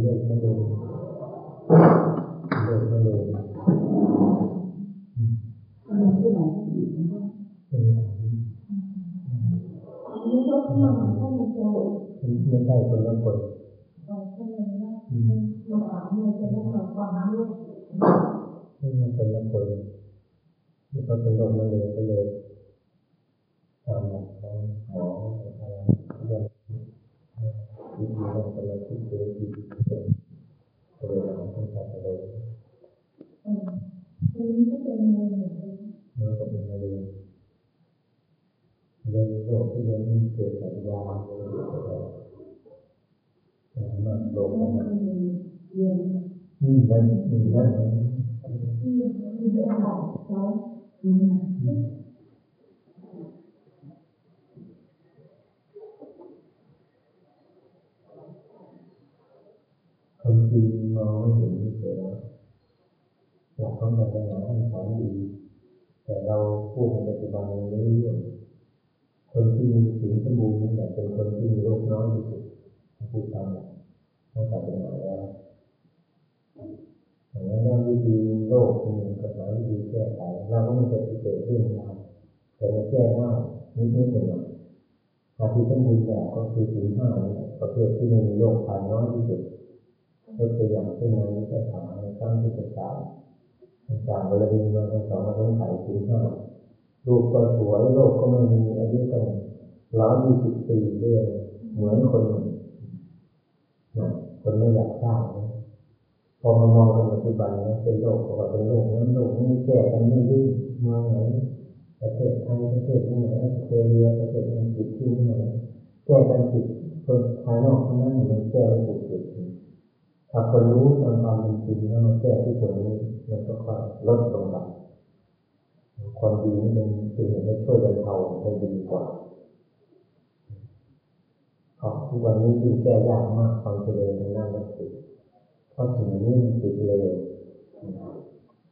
เรื่องไม่รู้เรื่องไม่รู้อะไรที่ไหนที่อีกนะเป็นนี่ก็มาท่านโจไม่ใช่คนละคนเราก็เลยว่าเราถามเลยจะได้เราความรู้ไม่ใช่คนละคนนี่เขาเป็นโรคมะเร็งก็เลย คนจริงมองไม่เห็นเฉยหลักของศาสนาท่านสอนดี แต่เราพูดในปัจจุบันไม่รู้เรื่องคนที่มีสิ่งสมบูรณ์นั่แหละเป็นคนที่มีโรคน้อยที่สุดพูดตามหลักของศาสนาแล้ว อย่างนั้นเรื่วิธีโรคมีกฎหมายวิธีแก้ไขเราก็ไม่เคยเกิดเรื่องราวแต่เราแก้ได้นิดนิดหน่อยหน่อยอาทิสมบูรณ์แบบก็คือสิ่งห้าประเภทที่มีโรคภายน้อยที่สุดยกตัวอย่างเช่นในวิชาสาในครั้งที่จะกล่าวอาจารย์วรดินมาสอนมาต้องไขถึงห้ารูปก็สวยโลกก็ไม่มีอายุตั้งร้อยยี่สิบปีเรื่อยเหมือนคนนะคนไม่อยากทราบ พอมามองในปัจจุบันนะเป็นโลกก็เป็นโลกนั้นโลกนี้แก้กันไม่ยุ่งเมืองไหนประเทศไทยประเทศที่ไหนออสเตรเลียประเทศอังกฤษที่ไหนแก้กันผิดคนภายนอกทั้งนั้นมันแก้ไม่ถูกจุดถ้าคนรู้ตามความเป็นจริงแล้วมาแก้ที่ตรงนี้มันก็ค่อยลดลงไปความดีนี่เป็นสิ่งที่ช่วยบรรเทาได้ดีกว่าทุกวันนี้ยิ่งแก้ยากมากความเจริญทางด้านวัตถุ เพราะสิ่งนี้มันติดเร็ว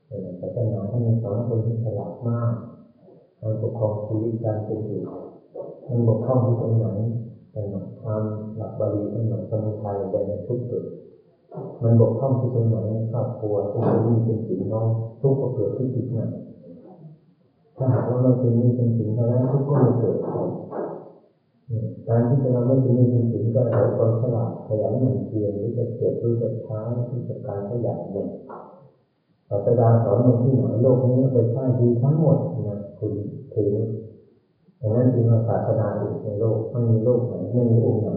แต่ศาสนาท่านสอนคนที่ฉลาดมากการปกครองชีวิตการเป็นอยู่มันบกพร่องที่ตรงไหนแต่หลักธรรมหลักบาลีท่านหลักสมุทัยแต่ในทุกจุดมันบกพร่องที่ตรงไหนครอบครัวที่เป็นหนี้เป็นสินน้องทุกข์ก็เกิดที่จิตนั่นถ้าหากว่าเราเป็นหนี้เป็นสินเท่านั้นทุกข์ก็ไม่เกิด การที่จะเราไม่เป็นหนี้เป็นสินก็อาศัยความฉลาดขยันหมั่นเพียรหรือจะเก็บหรือจะช้าที่จะการขยันเนี่ยศาสดาสอนลงที่ไหนโลกนี้ไปใช้ดีทั้งหมดนะคุณถือดังนั้นจึงมาศาสนาอื่นในโลกไม่มีโลกไหนไม่มีองค์ไหน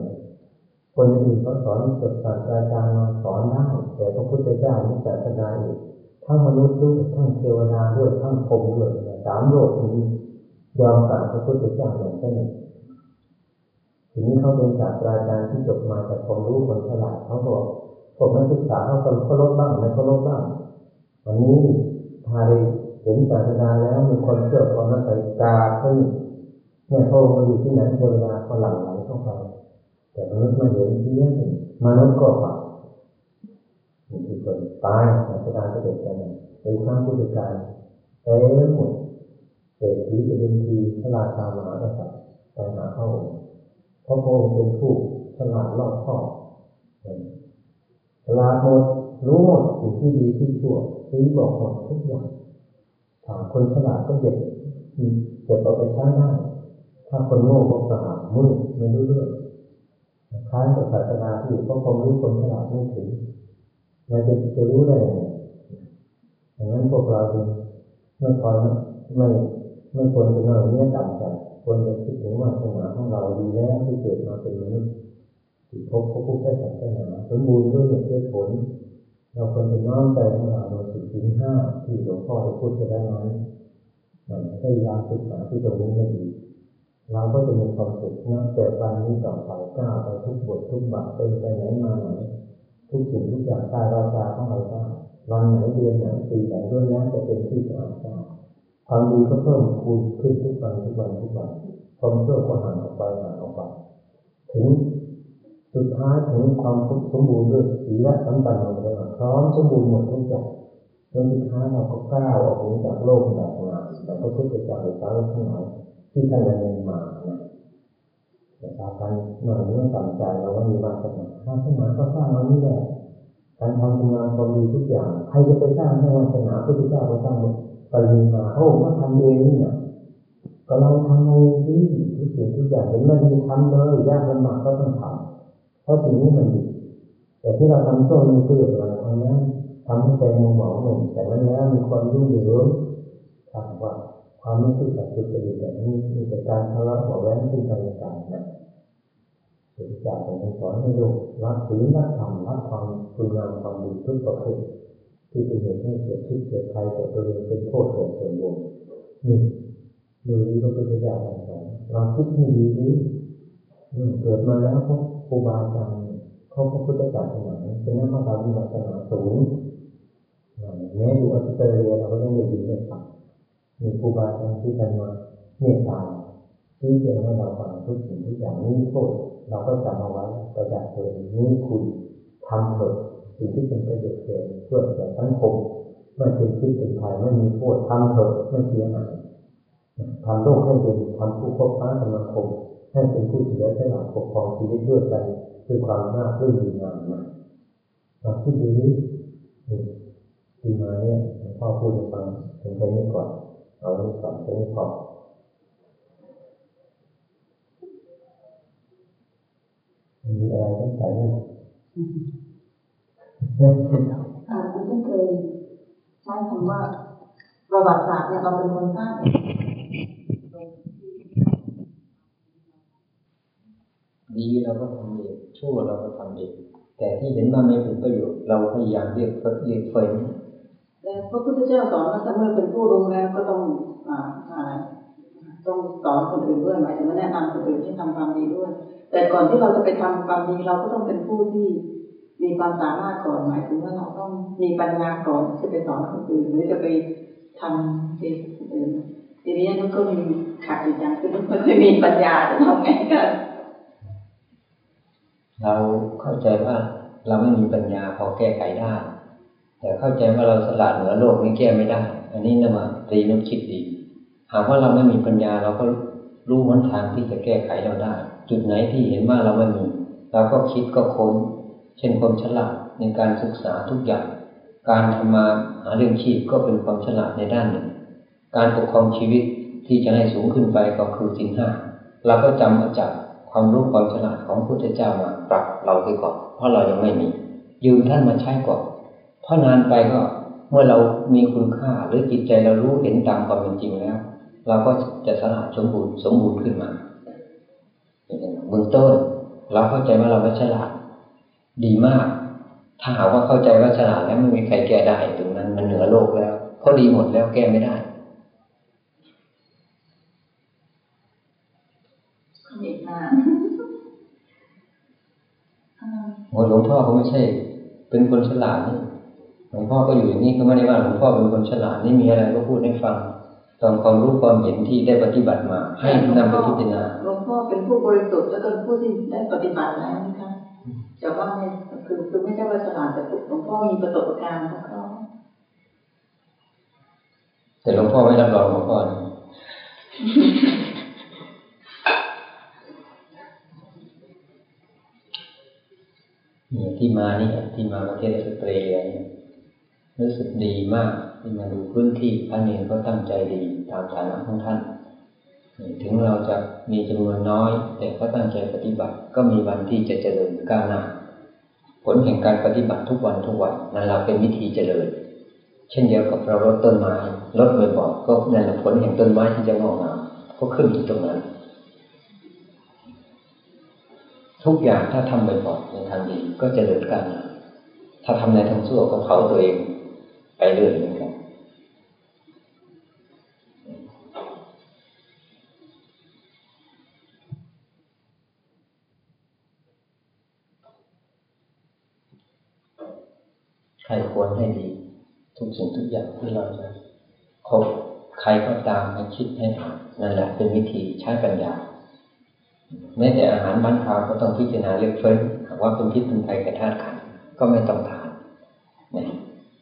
คนอื่นเขาสอนจบศาสตราจารย์มาสอนได้แต่พระพุทธเจ้าไม่ศาสนาอีกทั้งมนุษย์ด้วยทั้งเทวดาด้วยทั้งพรหมด้วยสามโลกนี้ยอมกราบพระพุทธเจ้าอย่างสนิท ทีนี้เขาเป็นศาสตราจารย์ที่จบมาจากความรู้คนฉลาดเขาบอกพวกนักศึกษาเขาเคารพบ้างไม่เคารพบ้างวันนี้พาได้เห็นศาสนาแล้วมีคนเชื่อความนับถือกาขึ้นเนี่ยเขามาอยู่ที่ไหนเทวดาเขาหลั่งไหลเข้าไปแต่มนุษย์มาเห็นเพี้ยนมนุษย์ก็บาปนี่คือคนตายศาสนาก็เด็กกันเป็นครั้งพุทธกาลเต็มหมดเศรษฐีจะเป็นทีพระราชามหากษัตริย์ไปหาพระองค์ เพราะพระองค์เป็นผู้ฉลาดรอบคอบฉลาดหมดรู้หมดสิ่งที่ดีที่ชั่วชี้บอกหมดทุกอย่างถามคนฉลาดก็เก็บเก็บเอาไปใช้ได้ ถ้าคนโง่ก็สหามืดไม่รู้เรื่องคล้ายกับศาสนาที่เพราะความรู้คนฉลาดไม่ถึงเราจะจะรู้ได้ยังไงดังนั้นพวกเราจึงไม่คอยไม่ไม่ควรจะน้อยเนี้ยต่ำใจ ควรจะคิดถึงว่าสนาของเราดีแล้วที่เกิดมาเป็นมนุษย์ที่พบพระพุทธศาสนาสมบูรณ์ด้วยเหตุด้วยผล เราควรจะน้อมใจของเราโดยสิ่งที่ห้าที่หลวงพ่อได้พูดไปแล้วนั้นมันพยายามศึกษาที่ตรงนี้ให้ดีเราก็จะมีความสุขนับแต่วันนี้ต่อไปก้าวไปทุกบททุกบาทเป็นไปไหนมาไหนทุกสิ่งทุกอย่างกายวาจาของเราได้วันไหนเดือนไหนปีไหนด้วยแล้วจะเป็นที่ประทับ ความดีก็เพิ่มคูณขึ้นทุกวันทุกวันทุกวันความชั่วก็ห่างออกไปห่างออกไปถึงสุดท้ายถึงความสมบูรณ์ด้วยศีและสัมปันธ์เลยพร้อมสมบูรณ์หมดทุกอย่างจนสุดท้ายเราก็ก้าวออกจากโลกแบบงานแต่พระพุทธเจ้าหรือสาวทั้งหลายที่ท่านดำเนินมานะแต่ถ้ากันหน่อยเมื่อต่ำใจเราว่ามีวาสนาวาสนาก็สร้างเรานี่แหละการทำงานความดีทุกอย่างใครจะไปสร้างให้วาสนาพระพุทธเจ้าก็สร้าง ปริมาโอ้ว่าทำเองนี่นะก็เราทำเองสิทุกสิ่งทุกอย่างเห็นมันดีทำเลยยากลำบากก็ต้องทำเพราะสิ่งนี้มันดีแต่ที่เราทำช่วงมีประโยชน์อะไรทางนั้นทำให้ใจมุมหมองหนึ่งแต่นั้นแล้วมีความยุ่งเหยิงถามว่าความไม่ซื่อสัตย์สุจริตแบบนี้มีแต่การทะเลาะเบาะแว้งซึ่งกันและกันนะพระเจ้าเป็นสอนให้ลูกรักศีลรักธรรมรักความคุณงามความดีทุกประเภท ที่เป็นเหตุให้เกิดทุกข์เกิดภัยแต่ตัวเองเป็นโทษแก่ส่วนรวมนี่ดูดีพระพุทธเจ้าสอนเราคิดให้ดีดีเกิดมาแล้วพวกครูบาอาจารย์เขาพระพุทธศาสนาเป็นนักพระธรรมศาสนาสูงแม้อยู่ออสเตรเลียเราก็ยังได้ยินได้ฟังมีครูบาอาจารย์ที่ท่านมาเมตตาที่เจงให้เราฟังทุกสิ่งทุกอย่างนี้โทษเราก็จำเอาไว้ประจักษ์ตัวเองนี่คุณทำเถอะ สิ่งที่เป็นประโยชน์แก่ช่วยแก่สังคมไม่เป็นพิษเป็นภัยไม่มีโทษทำเถอะไม่เสียหายทำโลกให้เป็นทำผู้คบค้าสมาคมให้เป็นผู้เสียสละปกครองชีวิตด้วยใจด้วยความน่ารื่นดีงามนะเราคิดดูดิทีมาเนี่ยพ่อพูดให้ฟังถึงแค่นี้ก่อนเอาไว้ก่อนแค่นี้พอมีอะไรต้องใส่ไหม อ่าที่เคยใช้คำว่าประวัติศาสตร์เนี่ยเราเป็นคนสร้างดีเราก็ทำเองชั่วเราก็ทำเองแต่ที่เห็นว่าไม่เป็นประโยชน์เราพยายามเรียกเเรียกเฟ้นแต่พระพุทธเจ้าสอนว่าถ้าเมื่อเป็นผู้รู้แล้วก็ต้องอ่าอะไรต้องสอนคนอื่นด้วยหมายถึงว่าแนะนำคนอื่นให้ทำความดีด้วย แต่ก่อนที่เราจะไปทำความดีเราก็ต้องเป็นผู้ที่ มีความสามารถก่อนหมายถึงว่าเราต้องมีปัญญาก่อนที่จะไปสอนคนอื่นหรือจะไปทำเองคนอื่นทีนี้มันก็มีขาดอีกอย่างคือมันไม่มีปัญญาจะทำไงกันเราเข้าใจว่าเราไม่มีปัญญาพอแก้ไขได้ แต่เข้าใจว่าเราสลัดเหนือโลกนี้แก้ไม่ได้ อันนี้นะมาตรีนุคิดดี หากว่าเราไม่มีปัญญาเราก็รู้หนทางที่จะแก้ไขเราได้ จุดไหนที่เห็นว่าเราไม่มีเราก็คิดก็ค้น เช่นความฉลาดในการศึกษาทุกอย่าง การทำมาหาเรื่องชีพก็เป็นความฉลาดในด้านหนึ่ง การปกครองชีวิตที่จะให้สูงขึ้นไปก็คือสินห้าเราก็จำมาจากความรู้ความฉลาดของพุทธเจ้ามาปรับเราไปก่อน เพราะเรายังไม่มียืมท่านมาใช้ก่อนเพราะนานไปก็เมื่อเรามีคุณค่าหรือจิตใจเรารู้เห็นตามความเป็นจริงแล้ว เราก็จะสลาดสมบูรณ์สมบูรณ์ขึ้นมาเบื้องต้นเราเข้าใจว่าเราไม่ฉลาด ดีมาก ถ้าหากว่าเข้าใจว่าฉลาดแล้วไม่มีใครแก้ได้ตรงนั้นมันเหนือโลกแล้วเพราะดีหมดแล้วแก้ไม่ได้อีกนานโอ้หลวงพ่อก็ไม่ใช่ เป็นคนฉลาดนี่หลวงพ่อก็อยู่อย่างนี้ก็ไม่ได้ว่าหลวงพ่อเป็นคนฉลาดนี่มีอะไรก็พูดให้ฟังตอนความรู้ความเห็นที่ได้ปฏิบัติมา ให้นำไปพิจารณาหลวงพ่อเป็นผู้บริสุทธิ์แล้วก็ผู้ที่ได้ปฏิบัติแล้วนะคะ แต่ว่าไม่ยคือคือไม่ใช่ว่าฉลาดแต่หลวงพ่อมีประสบการณ์ของเขาแต่หลวงพ่อไม่รับรองหลวงพ่อนะนี่ที่มานี่ที่มาประเทศออสเตรเลียเนี่ยรู้สึกดีมากที่มาดูพื้นที่พระเนรก็ตั้งใจดีตามฐานะของท่านถึงเราจะมีจำนวนน้อย แต่ก็ตั้งใจปฏิบัติ ก็มีวันที่จะเจริญก้าวหน้า ผลแห่งการปฏิบัติทุกวันทุกวันนั่นเราเป็นวิธีเจริญ เช่นเดียวกับเราลดต้นไม้ลดบ่อยๆก็นั่นแหละผลแห่งต้นไม้ที่จะงอกงามก็ขึ้นอยู่ตรงนั้น ทุกอย่างถ้าทำบ่อยๆในทางดีก็เจริญก้าวหน้าถ้าทำในทางชั่วก็เผาตัวเองไปเรื่อยเหมือนกัน ควรให้ดี ทุกสิ่งทุกอย่างที่เราจะคบใครก็ตามให้คิดให้อ่านนั่นแหละเป็นวิธีใช้ปัญญาแม้แต่อาหารบ้านพาก็ต้องพิจารณาเลือกเฟ้นหากว่าเป็นพิษเป็นภัยกับธาตุขันก็ไม่ต้องทานนะ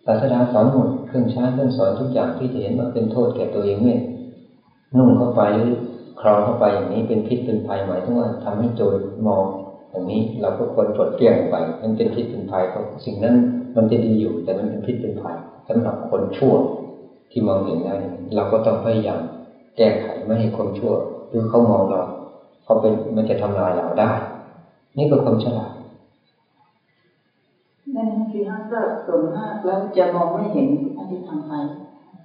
ศาสดาสอนหมดเครื่องใช้เครื่องสอนทุกอย่างที่จะเห็นว่าเป็นโทษแก่ตัวเองเนี่ยนุ่งเข้าไปหรือครองเข้าไปอย่างนี้เป็นพิษเป็นภัยหมายถึงว่าทำให้โจรมองอย่างนี้เราก็ควรปลดเปลี่ยนไปมันเป็นพิษเป็นภัยเพราะสิ่งนั้น มันจะดีอยู่แต่มันเป็นพิษเป็นภัยสำหรับคนชั่วที่มองเห็นได้เราก็ต้องพยายามแก้ไขไม่ให้คนชั่วหรือเขามองเราเขาเป็นมันจะทำลายเราได้ นี่ก็ความฉลาดนั่นคือถ้าก็ส่วนมากแล้วจะมองไม่เห็นอันที่ทำไป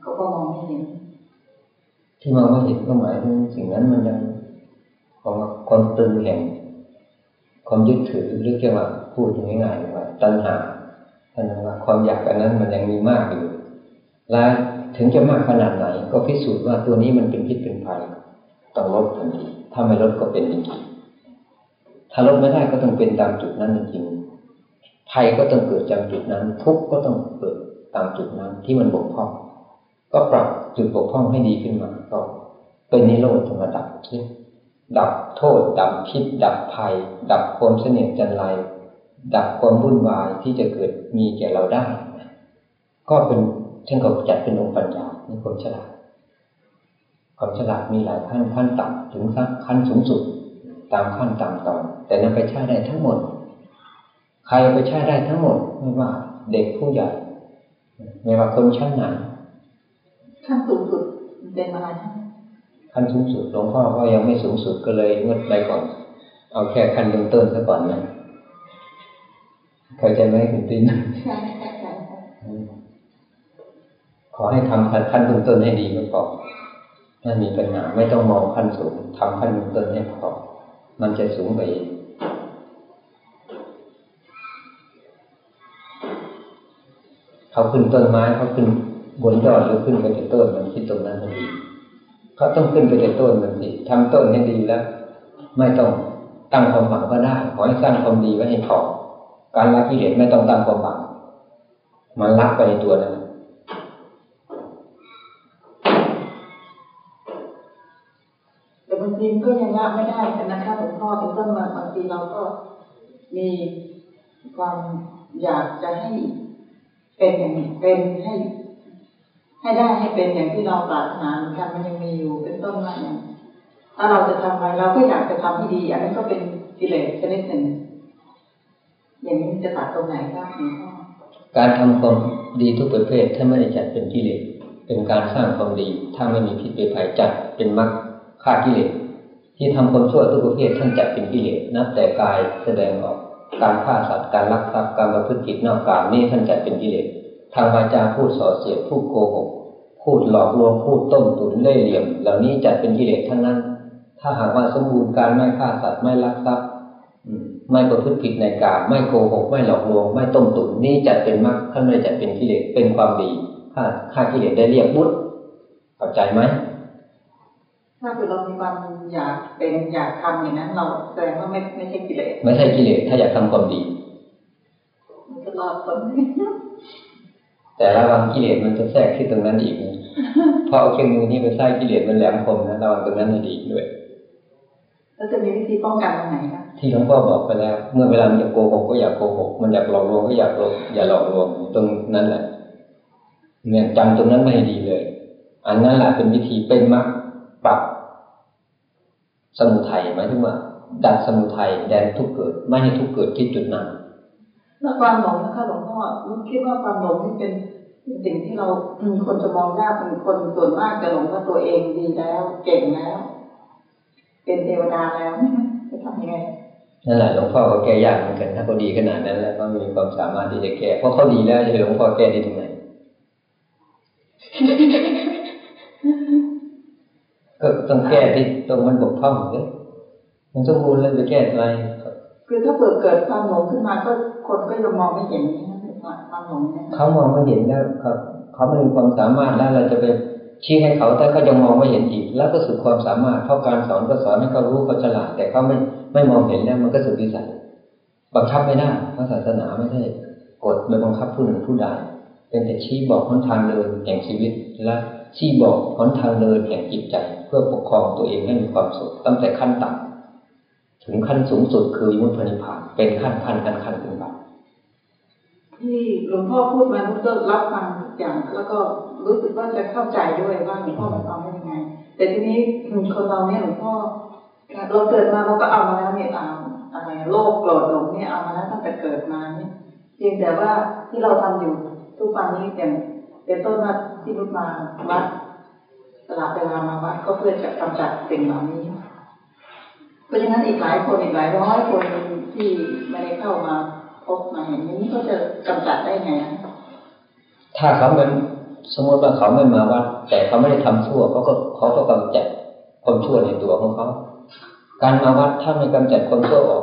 เขาก็มองไม่เห็น ที่มองไม่เห็นก็หมายถึงสิ่งนั้นมันยังของความตึงแห่งความยึดถือหรือเรียกว่าพูดง่ายๆว่าตัณหาตัณหา ว่าความอยากอันนั้นมันยังมีมากอยู่ และถึงจะมากขนาดไหน ก็พิสูจน์ว่าตัวนี้มันเป็นพิษเป็นภัยต้องลดทันที ถ้าไม่ลดก็เป็นจริงๆถ้าลดไม่ได้ก็ต้องเป็นตามจุดนั้นจริงๆภัยก็ต้องเกิดจากจุดนั้น ทุกข์ก็ต้องเกิดตามจุดนั้นที่มันบกพร่อง ก็ปรับจุดบกพร่องให้ดีขึ้นมาก็เป็นนิโรธธรรมดับที่ดับโทษ ดับพิษ ดับภัย ดับความเสนียดจันไร ดับความวุ่นวายที่จะเกิดมีแก่เราได้ ก็เป็นเช่นกับจัดเป็นองค์ปัญญานี่ความฉลาด ความฉลาดมีหลายขั้นขั้นต่ำถึงขั้นสูงสุด ตามขั้นตามตอน แต่นำไปใช้ได้ทั้งหมด ใครไปใช้ได้ทั้งหมด ไม่ว่าเด็กผู้ใหญ่ไม่ว่าคนชั้นไหนขั้นสูงสุดเป็นอะไรนะขั้นสูงสุดหลวงพ่อก็ยังไม่สูงสุดก็เลยงดไปก่อน เอาแค่ขั้นเริ่มต้นซะก่อนนะ เข้าใจไหมคุณตินใช่ใช่ใช่ขอให้ทำขั้นเบื้องต้นให้ดีก็พอถ้ามีปัญหาไม่ต้องมองขั้นสูงทำขั้นเบื้องต้นให้พอมันจะสูงไปเองเขาขึ้นต้นไม้เขาขึ้นบนยอดหรือขึ้นไปแต่ต้นมันคิดตรงนั้นทันทีเขาต้องขึ้นไปแต่ต้นมันสิทำต้นให้ดีแล้ว ไม่ต้องตั้งความหวังก็ได้ ขอให้สร้างความดีไว้ให้พอ การละกิเลสไม่ต้องตั้งความหวังมันรักไปในตัวนั้นแต่บางทีก็ยังละไม่ได้กันะคะหลวงพ่อเป็นต้นมาบางทีเราก็มีความอยากจะให้เป็นอย่างเป็นให้ ให้ได้ให้เป็นอย่างที่เราปรารถนาเหมือนกันมันยังมีอยู่เป็นต้นมาอย่างถ้าเราจะทำอะไรเราก็อยากจะทำให้ดี อันนั้นก็เป็นกิเลสชนิดหนึ่ง อย่างนี้มันจะตัดตรงไหนครับหลวงพ่อการทำความดีทุกประเภทถ้าไม่ได้จัดเป็นกิเลสเป็นการสร้างความดีถ้าไม่มีพิษเป็นภัยจัดเป็นมรรคฆ่ากิเลสที่ทำความชั่วทุกประเภทท่านจัดเป็นกิเลสนับแต่กายแสดงออกการฆ่าสัตว์การลักทรัพย์การประพฤติผิดนอกกามนี่ท่านจัดเป็นกิเลสทางวาจาพูดส่อเสียดพูดโกหกพูดหลอกลวงพูดต้มตุ๋นเล่เหลี่ยม เหล่านี้จัดเป็นกิเลสทั้งนั้น ถ้าหากว่าสมบูรณ์การไม่ฆ่าสัตว์ไม่ลักทรัพย์ ไม่ประพฤติผิดในกามไม่โกหก ไม่หลอกลวง ไม่ต้มตุ๋นนี่จัดเป็นมรรคท่านไม่ได้จัดเป็นกิเลสเป็นความดีฆ่าฆ่ากิเลสได้เรียกบุตรเข้าใจไหมถ้าเกิดเรามีความอยากเป็นอยากทำอย่างนั้น เราแสดงว่าไม่ไม่ใช่กิเลสไม่ใช่กิเลสถ้าอยากทำความดีมันจะรอดพ้นแต่ระวังกิเลสมันจะแทรกที่ตรงนั้นอีกนะเพราะเอาเครื่องมือนี้ไปใส่กิเลสมันแหลมคมนะระวังตรงนั้นให้ดีด้วยแล้วจะมีวิธีป้องกันตรงไหนคะ ที่หลวงพ่อบอกไปแล้ว เมื่อเวลามันจะโกหกก็อย่าโกหก มันอยากหลอกลวงก็อย่าหลอกอย่าหลอกลวงตรงนั้นแหละเนี่ยจำตรงนั้นไม่ดีเลย อันนั้นแหละเป็นวิธีเป็นมรรคปรับสมุทัยหมายถึงว่าดัดสมุทัยแดนทุกเกิด ไม่ให้ทุกเกิดที่จุดนั้นแล้วความหลงนะคะหลวงพ่อลุงคิดว่าความหลงนี่เป็นสิ่งที่เราคนจะมองยากเป็นคนส่วนมากจะหลงว่าตัวเองดีแล้ว เก่งแล้ว เป็นเทวดาแล้วจะทำยังไง นั่นแหละหลวงพ่อก็แก้ยากเหมือนกัน ถ้าเขาดีขนาดนั้นแล้วก็มีความสามารถที่จะแก้เพราะเขาดีแล้วจะให้หลวงพ่อแก้ได้ตรงไหนก็ต้องแก้ที่ตรงมันบกพร่องเลยมันสมบูรณ์แล้วจะแก้อะไรคือถ้าเกิดเกิดความหลงขึ้นมาก็คนก็ยังมองไม่เห็นนะความหลงเนี่ยเขามองไม่เห็นแล้วครับเขาไม่มีความสามารถแล้วเราจะไป ชี้ให้เขาแต่เขายังมองไม่เห็นอีก แล้วก็สุดความสามารถเพราะการสอนก็สอนให้เขารู้เขาฉลาดแต่เขาไม่ไม่มองเห็นแล้วมันก็สุดวิสัยบังคับไม่ได้เพราะศาสนาไม่ใช่กฎไปบังคับผู้หนึ่งผู้ใดเป็นแต่ชี้บอกหนทางเดินแห่งชีวิต และชี้บอกหนทางเดินแห่งจิตใจ เพื่อปกครองตัวเองให้มีความสุขตั้งแต่ขั้นต่ำถึงขั้นสูงสุดคือวิมุตตินิพพานเป็นขั้นขั้นขั้นขั้นขึ้นไปที่หลวงพ่อพูดมานุก็รับฟังทุกอย่างแล้วก็ รู้สึกว่าจะเข้าใจด้วยว่าหลวงพ่อหมายความว่ายังไง แต่ทีนี้คนเราเนี่ยหลวงพ่อเราเกิดมาเราก็เอามาแล้วเนี่ยตาอะไรโลภโกรธหลงเนี่ยเอามาแล้วตั้งแต่เกิดมาเนี่ยเพียงแต่ว่าที่เราทำอยู่ทุกวันนี้อย่างเป็นต้นว่าที่รุดมาวัดสลับเวลามาวัดก็เพื่อจะกำจัดสิ่งเหล่านี้ เพราะฉะนั้นอีกหลายคนอีกหลายร้อยคนที่ไม่ได้เข้ามาพบมาเห็นนี้ก็จะกำจัดได้ไงนะถ้าเขาไม่ สมมติว่าเขาไม่มาวัดแต่เขาไม่ได้ทำชั่วเขาก็เขาก็กำจัดความชั่วในตัวของเขาการมาวัดถ้าไม่กำจัดความชั่วออก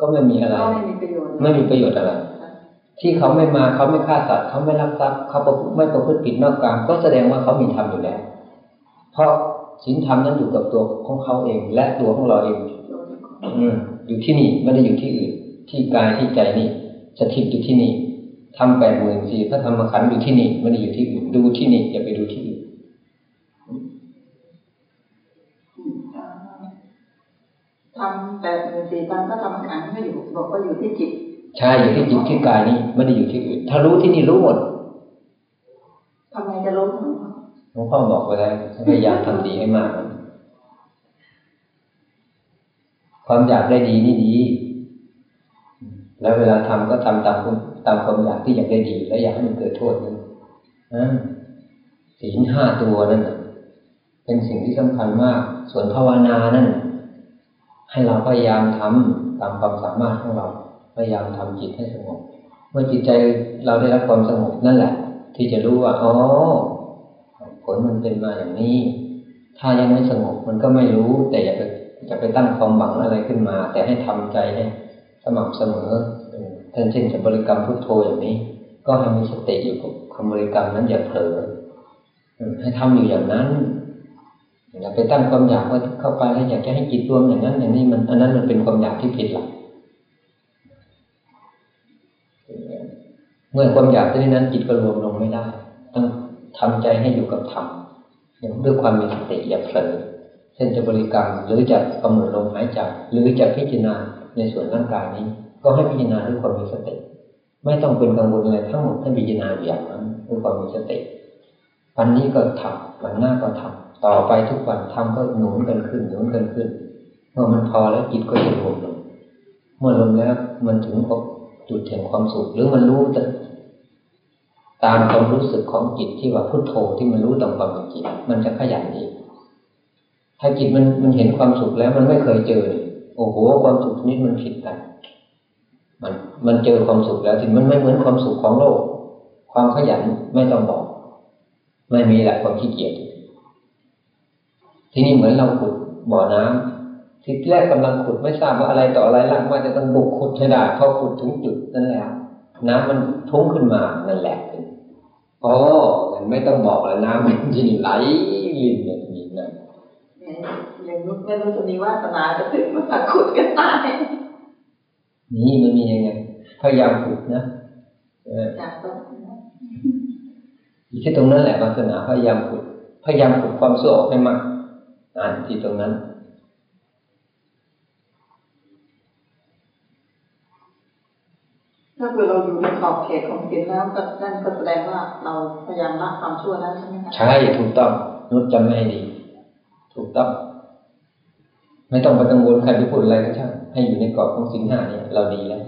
ก็ไม่มีอะไรก็ไม่มีประโยชน์ไม่มีประโยชน์อะไร ที่เขาไม่มาเขาไม่ฆ่าสัตว์เขาไม่รักทรัพย์เขาไม่ประพฤติผิดนอกกามก็แสดงว่าเขามีธรรมอยู่แล้ว เพราะศีลธรรมนั้นอยู่กับตัวของเขาเอง และตัวของเราเองอืมอยู่ที่นี่ไม่ได้อยู่ที่อื่น ที่กายที่ใจนี่สถิตอยู่ที่นี่ ทำแปดหมื่นสี่พระธรรมขันธ์อยู่ที่นี่ไม่ได้อยู่ที่อื่นดูที่นี่อย่าไปดูที่อื่นทำแต่หมื่นสี่พันก็ทำขันธ์ก็อยู่ บอกว่าอยู่ที่จิตใช่อยู่ที่จิตที่กายนี่ไม่ได้อยู่ที่อื่น ถ้ารู้ที่นี่รู้หมดทำไงจะรู้หลวงพ่อบอกไว้แล้วพยายามทำดีให้มาก ความอยากได้ดีนี่ดี แล้วเวลาทำก็ทำตามความตามความอยากที่อยากได้ดี และอยากให้มันเกิดโทษนั่นนะศีลห้าตัวนั่นเป็นสิ่งที่สำคัญมาก ส่วนภาวนานั่นให้เราพยายามทำตามความสามารถของเรา พยายามทำจิตให้สงบ เมื่อจิตใจเราได้รับความสงบนั่นแหละ ที่จะรู้ว่าอ๋อผลมันเป็นมาอย่างนี้ ถ้ายังไม่สงบมันก็ไม่รู้ แต่อย่าไปจะไปตั้งความหวังอะไรขึ้นมา แต่ให้ทำใจให้ สม่ำเสมอท่านเช่นจะบริกรรมพุทโธอย่างนี้ ก็ให้มีสติอยู่กับคำบริกรรมนั้นอย่าเผลอให้ทำอยู่อย่างนั้นอย่าไปตั้งความอยากว่าเข้าไปแล้วอยากจะให้จิตรวมอย่างนั้น อย่างนี้มันอันนั้นมันเป็นความอยากที่ผิดหลักเมื่อความอยากที่นั้นจิตก็รวมลงไม่ได้ ต้องทำใจให้อยู่กับธรรมด้วยความมีสติอย่าเผลอเช่นจะบริกรรมหรือจะกำหนดลมหายใจหรือจะพิจารณา ในส่วนร่างกายนี้ ก็ให้พิจารณาด้วยความมีสติไม่ต้องเป็นกังวลอะไรทั้งหมดให้พิจารณาอย่างนั้นด้วยความมีสติวันนี้ก็ทำวันหน้าก็ทำต่อไปทุกวันทำก็หนุนกันขึ้นหนุนกันขึ้นเมื่อมันพอแล้วจิตก็จะรวมลงเมื่อรวมแล้วมันถึงจุดแห่งความสุขหรือมันรู้แต่ตามความรู้สึกของจิตที่ว่าพุทโธที่มันรู้ตามความเป็นจริงมันจะขยันเองถ้าจิตมันมันเห็นความสุขแล้วมันไม่เคยเจอ โอ้โหความสุขนี้มันผิดกัน มันมันเจอความสุขแล้วถึงมันไม่เหมือนความสุขของโลก ความขยันไม่ต้องบอก ไม่มีแหละความขี้เกียจที่นี่เหมือนเราขุดบ่อน้ำทีแรกกำลังขุดไม่ทราบว่าอะไรต่ออะไรลังว่าจะต้องบุกขุดให้ได้พอขุดถึงจุดนั่นแหละน้ำมันพุ่งขึ้นมานั่นแหละโอ้ไม่ต้องบอกแล้วน้ำมันจะไหลลินอย่นี้นะอย่างนุ ไม่รู้จะมีวาสนาจะถึงมาขุดกันตายนี่มันมียังไงพยายามขุดนะเอออยากต้องอยู่ที่ตรงนั้นแหละวาสนาพยายามขุด พยายามขุดความชั่วออกให้มากอ่านที่ตรงนั้นถ้าเกิดเราอยู่ในขอบเขตของศีลแล้วก็นั่นก็แสดงว่าเราพยายามละความชั่วแล้วใช่ไหมคะใช่ถูกต้องนุชจำไม่ให้ดี ถูกต้อง ไม่ต้องไปกังวลใครไปพูดอะไรก็ช่างให้อยู่ในกรอบของสินห้าเนี่ยเราดีแล้ว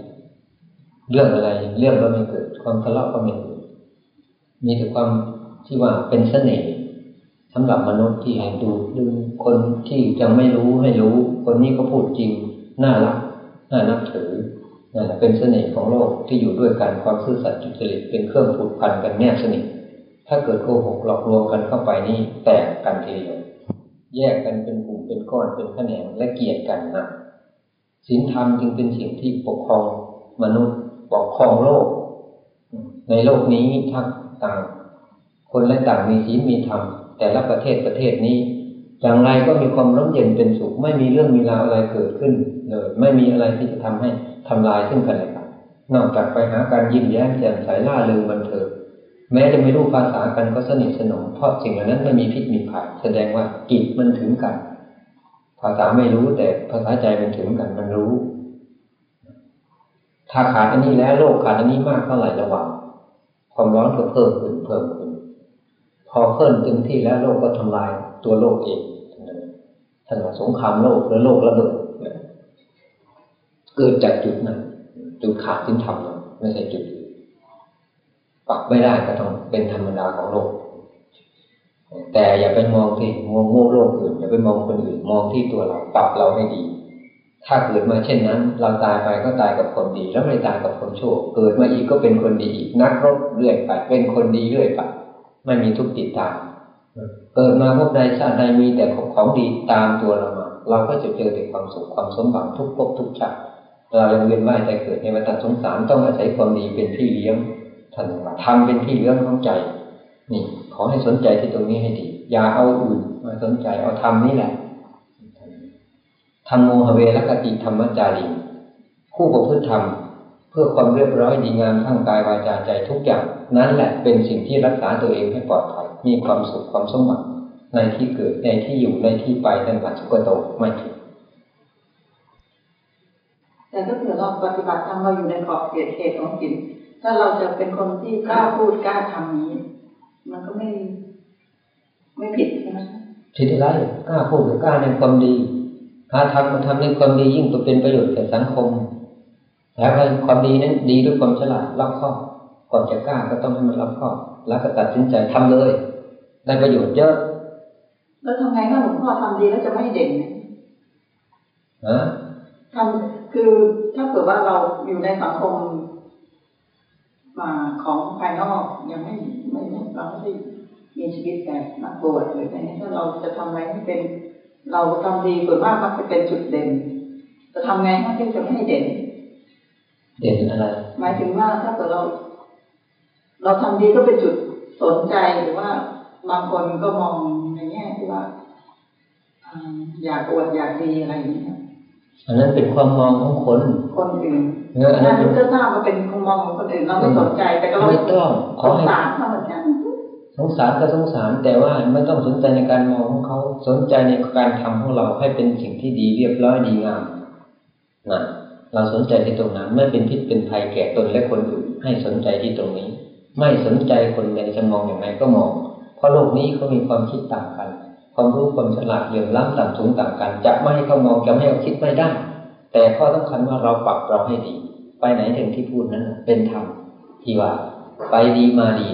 เรื่องอะไรเรื่องก็ไม่เกิด ความทะเลาะก็ไม่เกิดมีแต่ความที่ว่าเป็นเสน่ห์สำหรับมนุษย์ที่ให้ดูดึงคนที่ยังไม่รู้ให้รู้ คนนี้ก็พูดจริง น่ารักน่านับถือนั่นแหละเป็นเสน่ห์ของโลกที่อยู่ด้วยกันความซื่อสัตย์จุจริตเป็นเครื่องผูกพันกันแนบสนิทถ้าเกิดโกหกหลอกลวงกันเข้าไปนี่แตกกันทีเดียว แยกกันเป็นกลุ่มเป็นก้อนเป็นแขนงและเกลียดกันนะศีลธรรมจึงเป็นสิ่งที่ปกครองมนุษย์ปกครองโลก ในโลกนี้ทั้งต่าง คนและต่างมีศีลมีธรรมแต่ละประเทศประเทศนี้อย่างไรก็มีความร่มเย็นเป็นสุข ไม่มีเรื่องมีราวอะไรเกิดขึ้นเลยไม่มีอะไรที่จะทำให้ทำลายซึ่งกันและกันนอกจากไปหาการยิ้มแย้มแจ่มใสล่าเริงบันเทิง แม้จะไม่รู้ภาษากันก็สนิทสนม เพราะสิ่งเหล่านั้นไม่มีพิษมีภัยแสดงว่าจิตมันถึงกัน ภาษาไม่รู้แต่ภาษาใจมันถึงกันมันรู้ ถ้าขาดอันนี้แล้วโลกขาดอันนี้มากเท่าไหร่ระวังความร้อนก็เพิ่มขึ้นเพิ่มขึ้น พอเคลื่อนเต็มที่แล้วโลกก็ทำลายตัวโลกเองท่านว่าสงครามโลกหรือโลกระเบิดเกิดจากจุดนั้นจุดขาดที่ทำไม่ใช่จุดอื่น ปรับไม่ได้ก็ต้องเป็นธรรมดาของโลก แต่อย่าไปมองที่มองโง่โลกอื่นอย่าไปมองคนอื่นมองที่ตัวเราปรับเราให้ดี ถ้าเกิดมาเช่นนั้น เราตายไปก็ตายกับคนดี แล้วไม่ตายกับคนชั่ว เกิดมาอีกก็เป็นคนดีอีกนักรบเรื่อยไปเป็นคนดีเรื่อยไปไม่มีทุกข์ติดตาม เกิดมาพบใดชาติใดมีแต่ของดีตามตัวเรามา เราก็จะเจอแต่ความสุขความสมบัติทุกภพทุกชาติเรายังเวียนว่ายแต่เกิดในวัฏสงสารต้องอาศัยความดีเป็นพี่เลี้ยง ท่านว่าทำเป็นพี่เลี้ยงของใจ นี่ ขอให้สนใจที่ตรงนี้ให้ดี อย่าเอาอื่นมาสนใจเอาธรรมนี่แหละธรรมโมหเวรกติธรรมจารีผู้ประพฤติธรรม เพื่อความเรียบร้อยดีงามทั้งกายวาจาใจทุกอย่าง นั่นแหละเป็นสิ่งที่รักษาตัวเองให้ปลอดภัยมีความสุขความสมบัติในที่เกิดในที่อยู่ในที่ไปในปัจจุบันโตไม่ผิดแต่ถ้าเผื่อเราปฏิบัติธรรมเราอยู่ในขอบเขตเขตของศีล ถ้าเราจะเป็นคนที่กล้าพูดกล้าทำนี้ มันก็ไม่ ไม่ผิดใช่ไหมผิดอะไรกล้าพูดหรือกล้าในความดีถ้าทำมาทำในความดียิ่งจะเป็นประโยชน์แก่สังคมแล้วความดีนั้นดีด้วยความฉลาดรอบคอบก่อนจะกล้าก็ต้องให้มันรอบคอบ แล้วก็ตัดสินใจทำเลย ได้ประโยชน์เยอะ แล้วทำไงถ้าหลวงพ่อทำดีแล้วจะไม่เด่นเนี่ยฮะทำคือถ้าเกิดว่าเราอยู่ในสังคม มาของภายนอกยังไม่ไม่ไม่เราไม่ได้มีชีวิตแบบนักบวชหรืออะไรนี้ถ้าเราจะทำอะไรที่เป็น เราทำดีส่วนมากมักจะเป็นจุดเด่น จะทำไงให้ที่จะไม่ให้เด่น เด่นอะไร หมายถึงว่าถ้าเกิดเรา เราทำดีก็เป็นจุดสนใจหรือว่าบางคนก็มองในแง่ที่ว่าอ่าอยากอวดอยากดีอะไรอย่างนี้ย อันนั้นเป็นความมองของคนคนอื่นเอออันนั้ถ้านเป็นจะทราบว่าเป็นมุมมองของคนอื่นเราไม่สนใจแต่ก็เราไม่ต้องขสองให้สารเขาเหมือนกันสงสารก็สงสารแต่ว่าไม่ต้องสนใจในการมองของเขาสนใจในการทำของเราให้เป็นสิ่งที่ดีเรียบร้อยดีงามนะเราสนใจที่ตรงนั้น ไม่เป็นพิษเป็นภัยแก่ตนและคนอื่นให้สนใจที่ตรงนี้ ไม่สนใจคนใดจะมองอย่างไรก็มอง เพราะโลกนี้เขามีความคิดต่างกัน ความรู้ความฉลาดเหลื่อมล้ำต่ำสูงต่างกัน จะไม่ให้เขามองจะไม่ให้เขาคิดไม่ได้ แต่ข้อสำคัญว่าเราปรับเราให้ดี ไปไหนถึงที่พูดนั้นเป็นธรรมที่ว่า ไปดีมาดี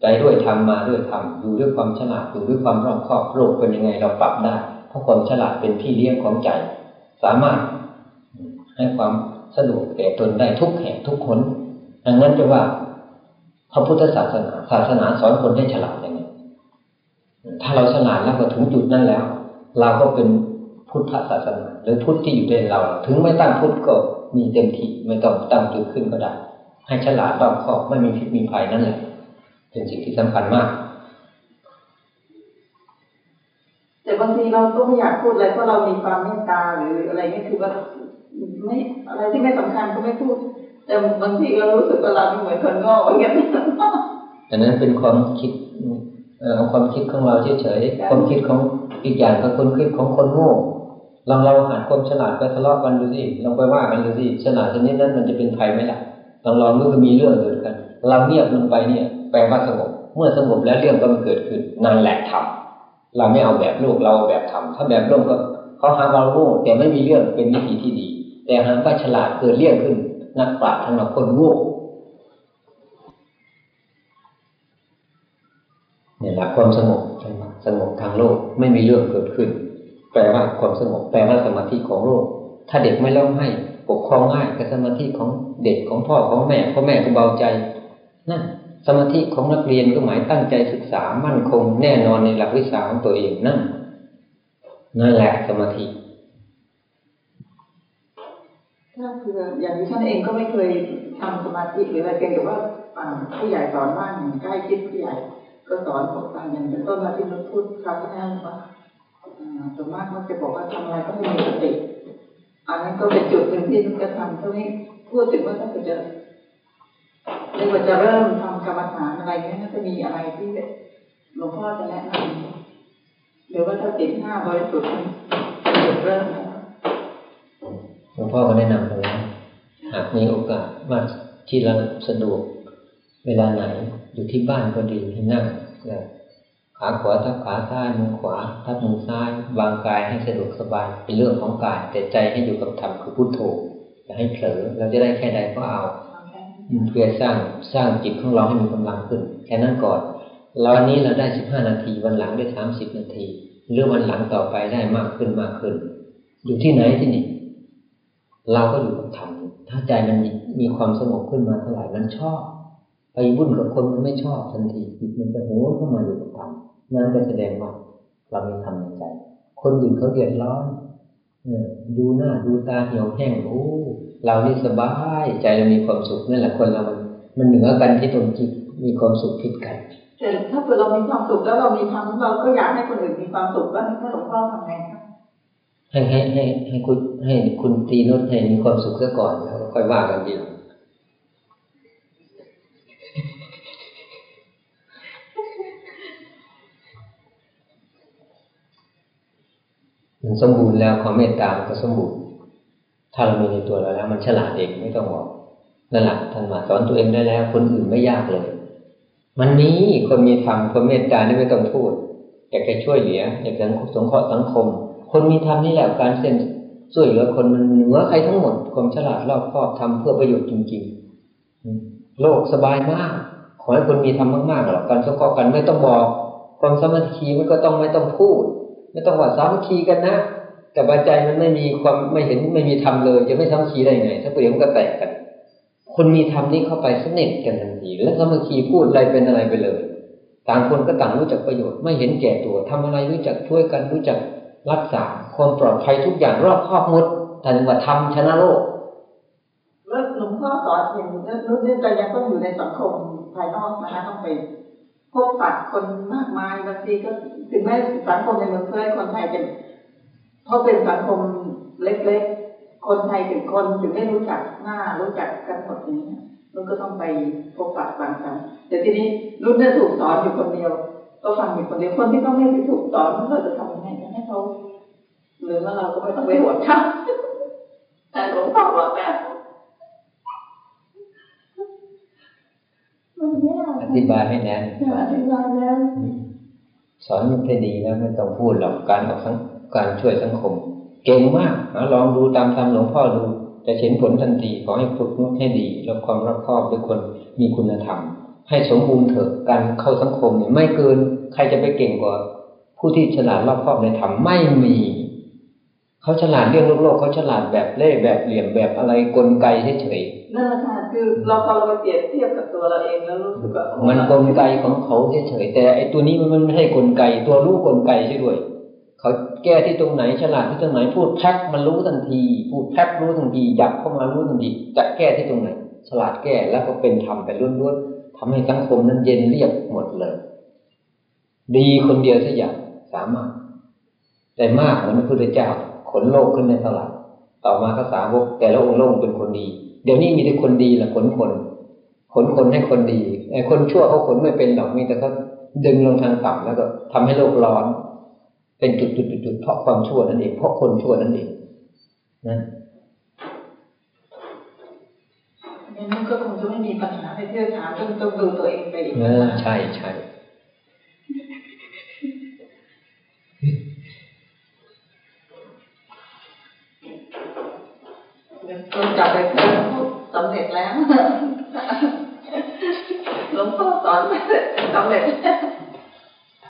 ไปด้วยธรรมมาด้วยธรรมอยู่ด้วยความฉลาดอยู่ด้วยความรอบคอบโลกเป็นยังไงเราปรับได้เพราะความฉลาดเป็นพี่เลี้ยงของใจ สามารถให้ความสะดวกแก่ตนได้ทุกแห่งทุกคนดังนั้นจะว่าพระพุทธศาสนาศาสนาสอนคนให้ฉลาดยังไง ถ้าเราฉลาดแล้วก็ถึงจุดนั้นแล้ว เราก็เป็นพุทธศาสนาหรือพุทธที่อยู่ในเรา ถึงไม่ตั้งพุทธก็มีเต็มที่ไม่ต้องตั้งจุดขึ้นก็ได้ ให้ฉลาดรอบคอบไม่มีพิษมีภัยนั่นแหละ เป็นสิ่งที่สำคัญมาก แต่บางทีเราก็ไม่อยากพูดอะไรเพราะเรามีความเมตตาหรืออะไรเงี้ยคือว่าไม่อะไรที่ไม่สำคัญก็ไม่พูด แต่บางทีก็รู้สึกว่าเราไม่เหมือนคนโง่อย่างเงี้ยอันนั้นเป็นความคิด เอ่อความคิดของเราเฉยๆความคิดของอีกอย่างก็คนคิดของคนโง่ลองเราหาความฉลาดไปทะเลาะกันดูสิลองไปว่ากันดูสิฉลาดชนิดนั้นมันจะเป็นภัยไหมล่ะลองลองดูก็มีเรื่องเกิดกันเราเงียบลงไปเนี่ยแปลว่าสงบเมื่อสงบแล้วเรื่องก็มันเกิดขึ้นนั่นแหละธรรมเราไม่เอาแบบโลกเราเอาแบบธรรมถ้าแบบโลกก็เขาหาเราโง่แต่ไม่มีเรื่องเป็นวิธีที่ดี แต่หากว่าฉลาดเกิดเรื่องขึ้นนักปราชญ์ทั้งหลายคนโง่ เนี่ยหละความสงบสงบทางโลกไม่มีเรื่องเกิดขึ้น แปลว่าความสงบแปลว่าสมาธิของโลก ถ้าเด็กไม่ร้องไห้ปกครองง่ายกับสมาธิของเด็กของพ่อของแม่พ่อแม่ก็เบาใจนั่นสมาธิของนักเรียนก็หมายตั้งใจศึกษามั่นคงแน่นอนในหลักวิชาของตัวเองนั่นนั่นแหละสมาธิถ้าคืออย่างนี้ท่านเองก็ไม่เคยทำสมาธิหรืออะไรเพียงแต่ว่าอ่าผู้ใหญ่สอนบ้างใกล้ชิดผู้ใหญ่ ก็สอนบอกว่าอย่างเป็นต้นมาที่มันพูดคราวที่แล้วว่าอ่าส่วนมากมันจะบอกว่าทำอะไรก็ให้มีสติอันนั้นก็เป็นจุดหนึ่งที่มันจะทำเท่านี้พูดถึงว่าถ้าเกิดจะเรียกว่าจะเริ่มทำกรรมฐานอะไรเนี้ยน่าจะมีอะไรที่หลวงพ่อจะแนะนำหรือว่าถ้าติดห้าบริสุทธิ์จุดเริ่มนะครับหลวงพ่อก็แนะนำไปแล้วหากมีโอกาสว่าที่เราสะดวกเวลาไหน อยู่ที่บ้านก็ดีให้นั่งแล้วขาขวาทับขาซ้ายมือขวา ทับมือซ้ายวางกายให้สะดวกสบายเป็นเรื่องของกาย แต่ใจให้อยู่กับธรรมคือพุทโธอย่าให้เผลอเราจะได้แค่ใดก็เอาเพื่อสร้างสร้างจิตของเราให้มีกำลังขึ้น แค่นั้นก่อนเราวันนี้เราได้สิบห้านาทีวันหลังได้สามสิบนาทีหรือวันหลังต่อไปได้มากขึ้นมากขึ้น อยู่ที่ไหนที่นี่เราก็อยู่กับธรรมถ้าใจมันมีความสงบขึ้นมาเท่าไหร่มันชอบ ไปวุ่นกับคนมันไม่ชอบทันทีจิตมันจะหัวเข้ามาอยู่กับธรรมนั่นก็แสดงว่าเรามีธรรมในใจ คนอื่นเขาเดือดร้อนดูหน้าดูตาเหี่ยวแห้งโอ้เรานี่สบายใจเรามีความสุขนั่นแหละคนเรามันมันเหนือกันที่ตรงจิตมีความสุขผิดกันแต่ถ้าเกิดเรามีความสุขแล้วเรามีธรรมเราก็อยากให้คนอื่นมีความสุขบ้างถ้าหลวงพ่อทำไงครับให้ให้ให้ให้คุณให้คุณตีนุชให้มีความสุขซะก่อนแล้วค่อยว่ากันดี มันสมบูรณ์แล้วความเมตตามันก็สมบูรณ์ ถ้าเรามีในตัวเราแล้ว มันฉลาดเองไม่ต้องบอกนั่นแหละท่านมาสอนตัวเองได้แล้ว คนอื่นไม่ยากเลย มันนี้คนมีธรรมคนเมตตานี่ไม่ต้องพูดอยากจะช่วยเหลืออยากจะสงเคราะห์สังคม คนมีธรรมนี่แหละการเส้นช่วยเหลือคนมันเหนือใครทั้งหมดความฉลาดรอบคอบทำเพื่อประโยชน์จริงๆโลกสบายมาก ขอให้คนมีธรรมมากๆหรอกการสงเคราะห์กันไม่ต้องบอกความสมัคคีมันก็ต้องไม่ต้องพูด ไม่ต้องว่าสามัคคีกันนะแต่บาใจมันไม่มีความไม่เห็นไม่มีธรรมเลย จะไม่สามัคคีได้ไง ถ้าเปลี่ยนก็แตกกัน คนมีธรรมนี้เข้าไปสนิทกันทันที แล้วสามัคคีพูดอะไรเป็นอะไรไปเลย ต่างคนก็ต่างรู้จักประโยชน์ไม่เห็นแก่ตัวทำอะไรรู้จักช่วยกันรู้จักรักษาความปลอดภัยทุกอย่างรอบครอบหมดแต่ว่าทำชนะโลกแล้วหลวงพ่อสอนเห็นนุ่นนี่แต่ยังต้องอยู่ในสังคมภายนอกนะคะต้องไป พบปะคนมากมายบางทีก็ถึงแม้สังคมในเมืองเพื่อคนไทยเป็นเพราะเป็นสังคมเล็กๆ คนไทยถึงคนถึงได้รู้จักหน้ารู้จักกันหมดนี้รุ่นก็ต้องไปพบปะฟังกันแต่ทีนี้รุ่นเนี่ยถูกสอนอยู่คนเดียว ก็ฟังอยู่คนเดียวคนที่เขาไม่ได้ถูกสอนเราจะทำยังไงกันให้เขาหรือว่าเราก็ไม่ต้องไปหัวทับแต่หลวงพ่อบอกแบบ อธิบายให้แน่นอธิบายแล้วสอนมันได้ดีแล้วไม่ต้องพูดหรอกการออกทั้งการช่วยสังคม เก่งมากลองดูตามทำหลวงพ่อดู จะเห็นผลทันทีขอให้ฝึกนุให้ดีแล้วความรับคอบด้วยคนมีคุณธรรม ให้สมบูรณ์เถอะการเข้าสังคมเนี่ยไม่เกิน ใครจะไปเก่งกว่า ผู้ที่ฉลาดรอบคอบในธรรมไม่มี เขาฉลาดเรื่องโลกโลกเขาฉลาดแบบเล่แบบเหลี่ยมแบบอะไรกลไกเฉยๆนั่นแหละค่ะคือเราพอเราไปเปรียบเทียบกับตัวเราเองแล้วรู้สึกว่ามันกลไกของเขาเฉยๆแต่ไอตัวนี้มันไม่ใช่กลไก ตัวรู้กลไกใช่ด้วยเขาแก้ที่ตรงไหนฉลาดที่ตรงไหนพูดแพ็คมันรู้ทันที พูดแพ็ครู้ทันทีจับเข้ามารู้ทันทีจะแก้ที่ตรงไหน ฉลาดแก้แล้วก็เป็นธรรมไปล้วนๆทำให้สังคมนั้นเย็นเรียบหมดเลย ดีคนเดียวสักอย่างสามารถแต่มากเหมือนพระพุทธเจ้า ขนโลกขึ้นในสลัดต่อมาก็สาวกแต่ละองค์โลกเป็นคนดี เดี๋ยวนี้มีแต่คนดีแหละขนคนขนคนให้คนดีไอ้คนชั่วเขาขนไม่เป็นหรอกมีแต่เขาดึงลงทางต่ำแล้วก็ทำให้โลกร้อน เป็นจุดจุดจุดจุดเพราะความชั่วนั่นเองเพราะคนชั่วนั่นเองนะงั้นก็คงจะไม่มีปัญหาในเรื่องหาต้องต้องดูตัวเองไปอีกใช่ใช่ จนจับไปพูดสำเร็จแล้วหลวงพ่อสอนสำเร็จ